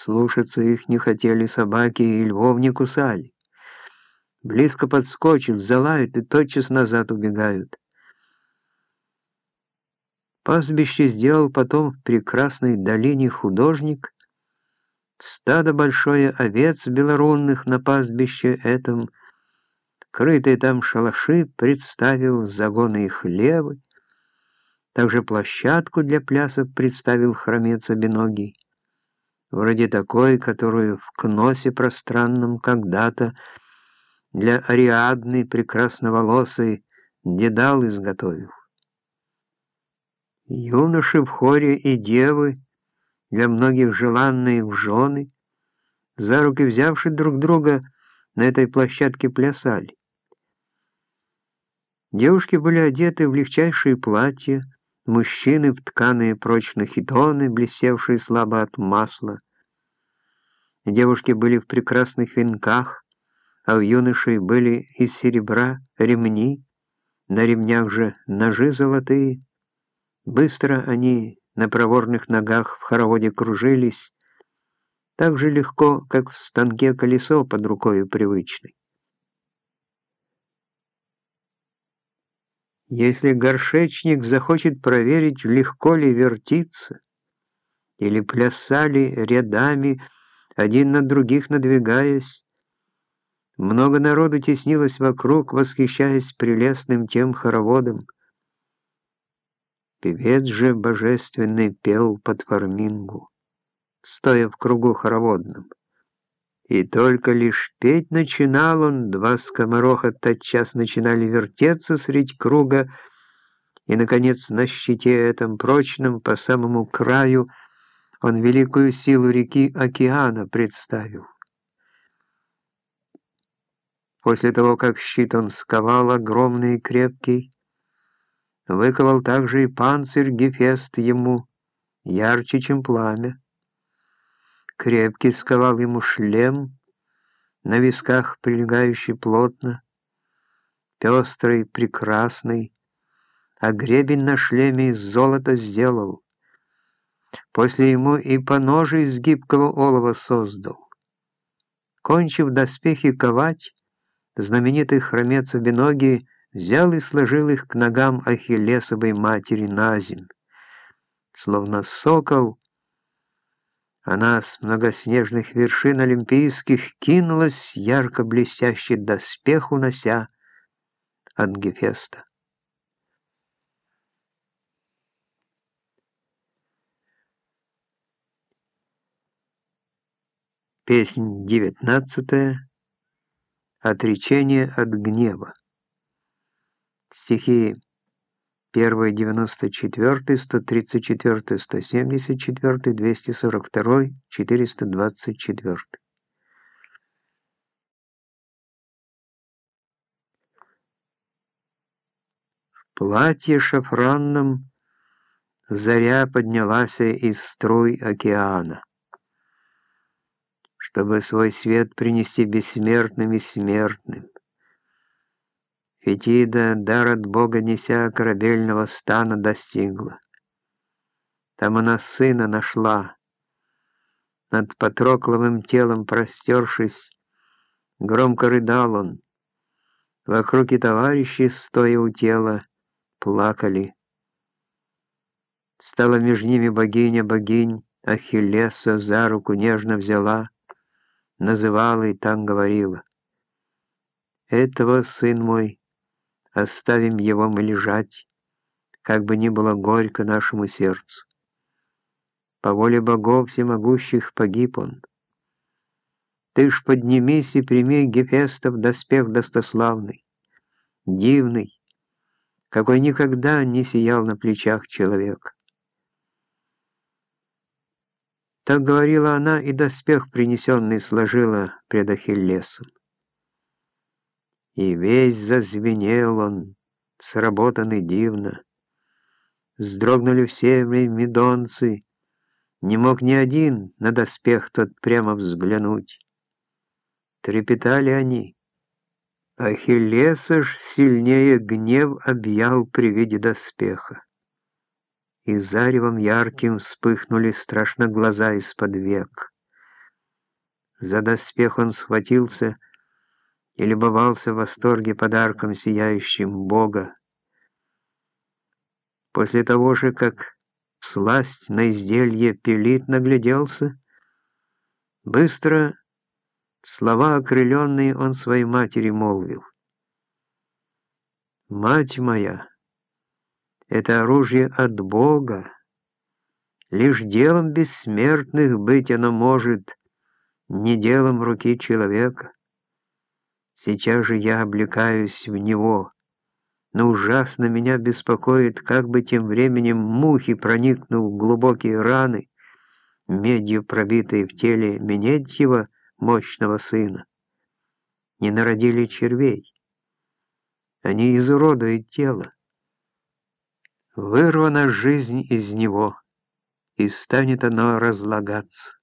Слушаться их не хотели собаки и львов не кусали. Близко подскочит, залают и тотчас назад убегают. Пастбище сделал потом в прекрасной долине художник, стадо большое овец белорунных на пастбище этом, крытые там шалаши представил, загоны и хлевы, также площадку для плясов представил хромец обиногий, вроде такой, которую в кносе пространном когда-то для Ариадны прекрасноволосой Дедал изготовил. Юноши в хоре и девы, для многих желанные в жены, за руки взявши друг друга, на этой площадке плясали. Девушки были одеты в легчайшие платья, мужчины в тканые прочно хитоны, блестевшие слабо от масла. Девушки были в прекрасных венках, а у юношей были из серебра ремни, на ремнях же ножи золотые. Быстро они на проворных ногах в хороводе кружились, так же легко, как в станке колесо под рукой привычной. Если горшечник захочет проверить, легко ли вертится, или плясали рядами, один на других надвигаясь, много народу теснилось вокруг, восхищаясь прелестным тем хороводом. Певец же божественный пел под фармингу, стоя в кругу хороводном. И только лишь петь начинал он, два скомороха тотчас начинали вертеться средь круга, и, наконец, на щите этом прочном, по самому краю, он великую силу реки океана представил. После того, как щит он сковал огромный и крепкий, выковал также и панцирь Гефест ему, ярче, чем пламя. Крепкий сковал ему шлем, на висках прилегающий плотно, пестрый, прекрасный, а гребень на шлеме из золота сделал. После ему и по ноже из гибкого олова создал. Кончив доспехи ковать, знаменитый хромец обиногий взял и сложил их к ногам Ахиллесовой матери на земь. Словно сокол, она с многоснежных вершин олимпийских кинулась, ярко блестящий доспех унося от Гефеста. Песнь девятнадцатая. Отречение от гнева. Стихи 1, 94, 134, 174, 242, 424. В платье шафранном заря поднялась из струй океана чтобы свой свет принести бессмертным и смертным. Фетида, дар от Бога неся, корабельного стана достигла. Там она сына нашла. Над Патрокловым телом простершись, громко рыдал он. Вокруг и товарищи, стоя у тела, плакали. Стала между ними богиня богинь, Ахиллеса за руку нежно взяла, называла и так говорила. «Этого, сын мой, оставим его мы лежать, как бы ни было горько нашему сердцу. По воле богов всемогущих погиб он. Ты ж поднимись и прими Гефестов доспех достославный, дивный, какой никогда не сиял на плечах человека. Так говорила она, и доспех принесенный сложила пред Ахиллесом. И весь зазвенел он, сработанный дивно. Вздрогнули все медонцы, не мог ни один на доспех тот прямо взглянуть. Трепетали они. Ахиллеса ж сильнее гнев объял при виде доспеха и заревом ярким вспыхнули страшно глаза из-под век. За доспех он схватился и любовался в восторге подарком сияющим Бога. После того же, как сласть на изделие пилит нагляделся, быстро слова окрыленные он своей матери молвил. «Мать моя, это оружие от Бога, лишь делом бессмертных быть оно может, не делом руки человека. Сейчас же я облекаюсь в него, но ужасно меня беспокоит, как бы тем временем мухи, проникнув в глубокие раны, медью пробитые в теле Менетьева, мощного сына, не народили червей. Они изуродуют тело. Вырвана жизнь из него, и станет оно разлагаться.